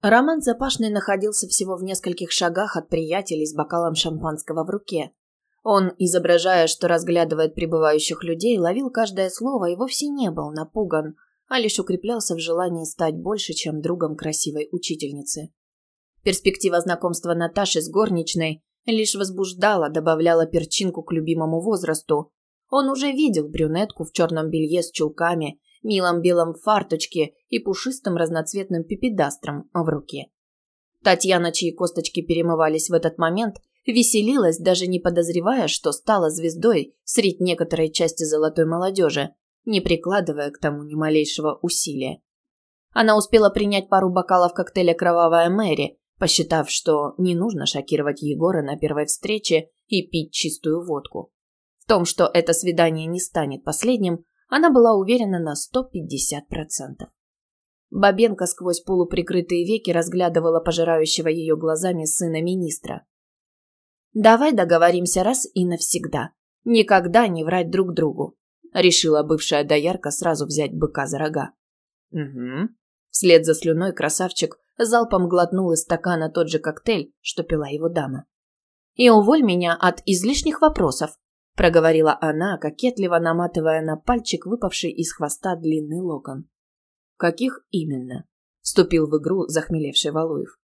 Роман Запашный находился всего в нескольких шагах от приятелей с бокалом шампанского в руке. Он, изображая, что разглядывает прибывающих людей, ловил каждое слово и вовсе не был напуган, а лишь укреплялся в желании стать больше, чем другом красивой учительницы. Перспектива знакомства Наташи с горничной лишь возбуждала, добавляла перчинку к любимому возрасту. Он уже видел брюнетку в черном белье с чулками милом белом фарточке и пушистым разноцветным пипедастром в руке. Татьяна, чьи косточки перемывались в этот момент, веселилась, даже не подозревая, что стала звездой среди некоторой части золотой молодежи, не прикладывая к тому ни малейшего усилия. Она успела принять пару бокалов коктейля «Кровавая Мэри», посчитав, что не нужно шокировать Егора на первой встрече и пить чистую водку. В том, что это свидание не станет последним, она была уверена на 150%. Бабенко сквозь полуприкрытые веки разглядывала пожирающего ее глазами сына министра. «Давай договоримся раз и навсегда. Никогда не врать друг другу», — решила бывшая доярка сразу взять быка за рога. «Угу». Вслед за слюной красавчик залпом глотнул из стакана тот же коктейль, что пила его дама. «И уволь меня от излишних вопросов», проговорила она, кокетливо наматывая на пальчик выпавший из хвоста длинный локон. Каких именно? вступил в игру захмелевший Валуев.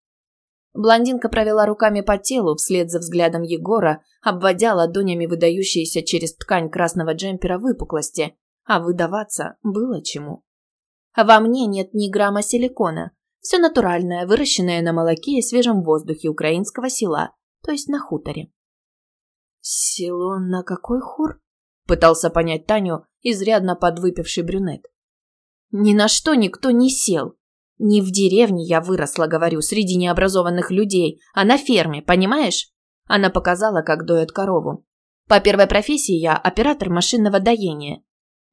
Блондинка провела руками по телу вслед за взглядом Егора, обводя ладонями выдающиеся через ткань красного джемпера выпуклости, а выдаваться было чему. Во мне нет ни грамма силикона. Все натуральное, выращенное на молоке и свежем воздухе украинского села, то есть на хуторе. «Село на какой хур?» – пытался понять Таню изрядно подвыпивший брюнет. «Ни на что никто не сел. Не в деревне я выросла, говорю, среди необразованных людей, а на ферме, понимаешь?» Она показала, как доят корову. «По первой профессии я оператор машинного доения».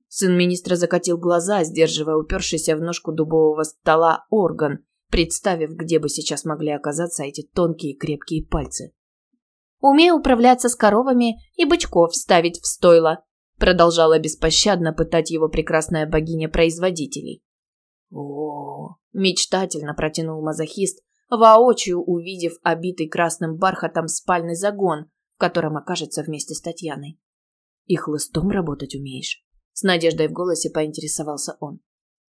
Сын министра закатил глаза, сдерживая упершийся в ножку дубового стола орган, представив, где бы сейчас могли оказаться эти тонкие крепкие пальцы. Умею управляться с коровами и бычков ставить в стойло», продолжала беспощадно пытать его прекрасная богиня производителей. О, мечтательно протянул мазохист, воочию увидев обитый красным бархатом спальный загон, в котором окажется вместе с Татьяной. «И хлыстом работать умеешь?» С надеждой в голосе поинтересовался он.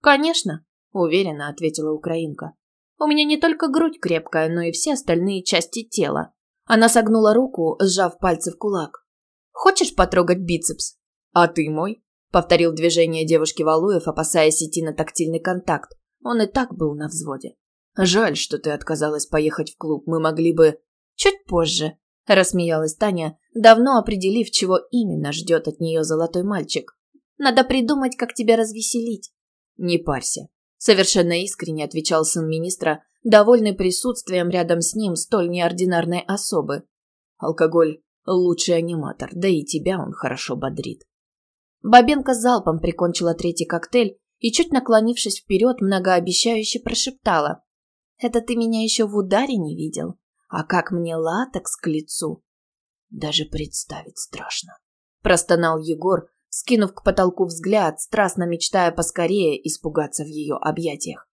«Конечно», – уверенно ответила украинка. «У меня не только грудь крепкая, но и все остальные части тела. Она согнула руку, сжав пальцы в кулак. «Хочешь потрогать бицепс?» «А ты мой?» – повторил движение девушки Валуев, опасаясь идти на тактильный контакт. Он и так был на взводе. «Жаль, что ты отказалась поехать в клуб. Мы могли бы...» «Чуть позже», – рассмеялась Таня, давно определив, чего именно ждет от нее золотой мальчик. «Надо придумать, как тебя развеселить». «Не парься», – совершенно искренне отвечал сын министра, довольный присутствием рядом с ним столь неординарной особы. Алкоголь – лучший аниматор, да и тебя он хорошо бодрит. Бабенко залпом прикончила третий коктейль и, чуть наклонившись вперед, многообещающе прошептала. «Это ты меня еще в ударе не видел? А как мне латекс к лицу?» «Даже представить страшно», – простонал Егор, скинув к потолку взгляд, страстно мечтая поскорее испугаться в ее объятиях.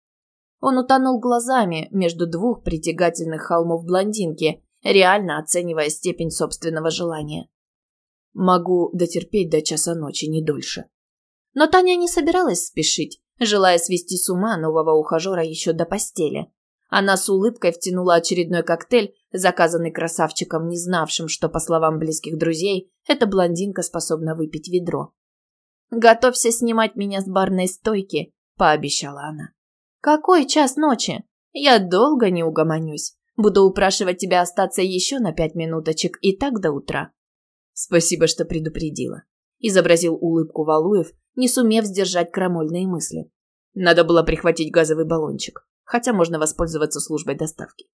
Он утонул глазами между двух притягательных холмов блондинки, реально оценивая степень собственного желания. Могу дотерпеть до часа ночи, не дольше. Но Таня не собиралась спешить, желая свести с ума нового ухажера еще до постели. Она с улыбкой втянула очередной коктейль, заказанный красавчиком, не знавшим, что, по словам близких друзей, эта блондинка способна выпить ведро. «Готовься снимать меня с барной стойки», – пообещала она. «Какой час ночи? Я долго не угомонюсь. Буду упрашивать тебя остаться еще на пять минуточек и так до утра». «Спасибо, что предупредила», – изобразил улыбку Валуев, не сумев сдержать крамольные мысли. Надо было прихватить газовый баллончик, хотя можно воспользоваться службой доставки.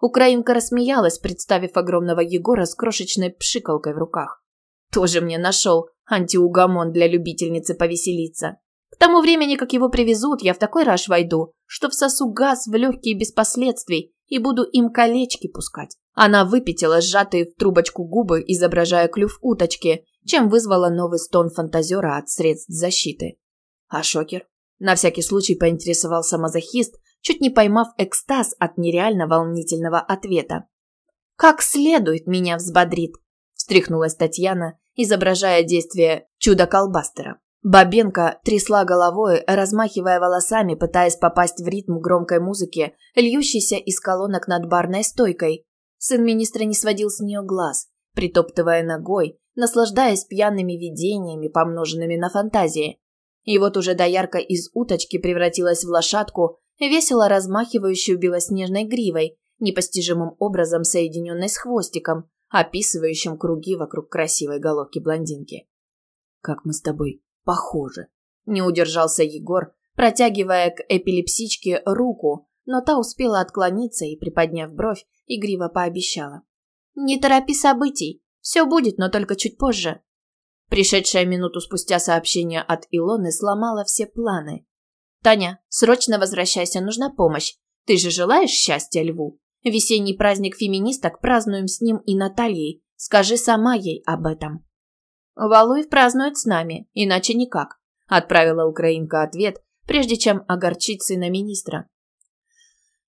Украинка рассмеялась, представив огромного Егора с крошечной пшикалкой в руках. Тоже мне нашел антиугомон для любительницы повеселиться. К тому времени, как его привезут, я в такой раж войду, что всосу газ в легкие без последствий и буду им колечки пускать. Она выпятила сжатые в трубочку губы, изображая клюв уточки, чем вызвала новый стон фантазера от средств защиты. А шокер? На всякий случай поинтересовался мазохист, чуть не поймав экстаз от нереально волнительного ответа. «Как следует меня взбодрит», – встряхнулась Татьяна, изображая действие чудо-колбастера. Бабенко трясла головой, размахивая волосами, пытаясь попасть в ритм громкой музыки, льющейся из колонок над барной стойкой. Сын министра не сводил с нее глаз, притоптывая ногой, наслаждаясь пьяными видениями, помноженными на фантазии. И вот уже доярка из уточки превратилась в лошадку, весело размахивающую белоснежной гривой, непостижимым образом соединенной с хвостиком, описывающим круги вокруг красивой головки блондинки. «Как мы с тобой похожи!» – не удержался Егор, протягивая к эпилепсичке руку, но та успела отклониться и, приподняв бровь, игриво пообещала. «Не торопи событий, все будет, но только чуть позже». Пришедшая минуту спустя сообщение от Илоны сломало все планы. «Таня, срочно возвращайся, нужна помощь. Ты же желаешь счастья льву? Весенний праздник феминисток празднуем с ним и Натальей. Скажи сама ей об этом». «Валуев празднует с нами, иначе никак», – отправила украинка ответ, прежде чем огорчить сына министра.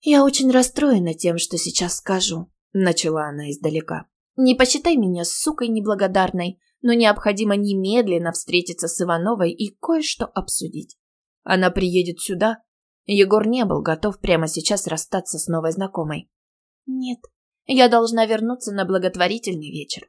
«Я очень расстроена тем, что сейчас скажу», – начала она издалека. «Не посчитай меня сукой неблагодарной, но необходимо немедленно встретиться с Ивановой и кое-что обсудить. Она приедет сюда. Егор не был готов прямо сейчас расстаться с новой знакомой. Нет, я должна вернуться на благотворительный вечер.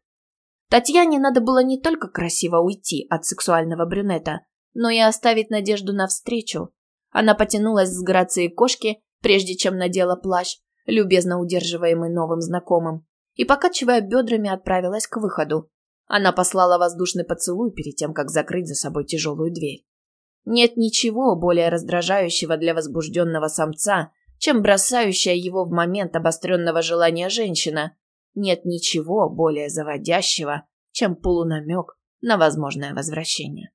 Татьяне надо было не только красиво уйти от сексуального брюнета, но и оставить надежду на встречу. Она потянулась с грацией кошки, прежде чем надела плащ, любезно удерживаемый новым знакомым, и, покачивая бедрами, отправилась к выходу. Она послала воздушный поцелуй перед тем, как закрыть за собой тяжелую дверь. Нет ничего более раздражающего для возбужденного самца, чем бросающая его в момент обостренного желания женщина. Нет ничего более заводящего, чем полунамек на возможное возвращение.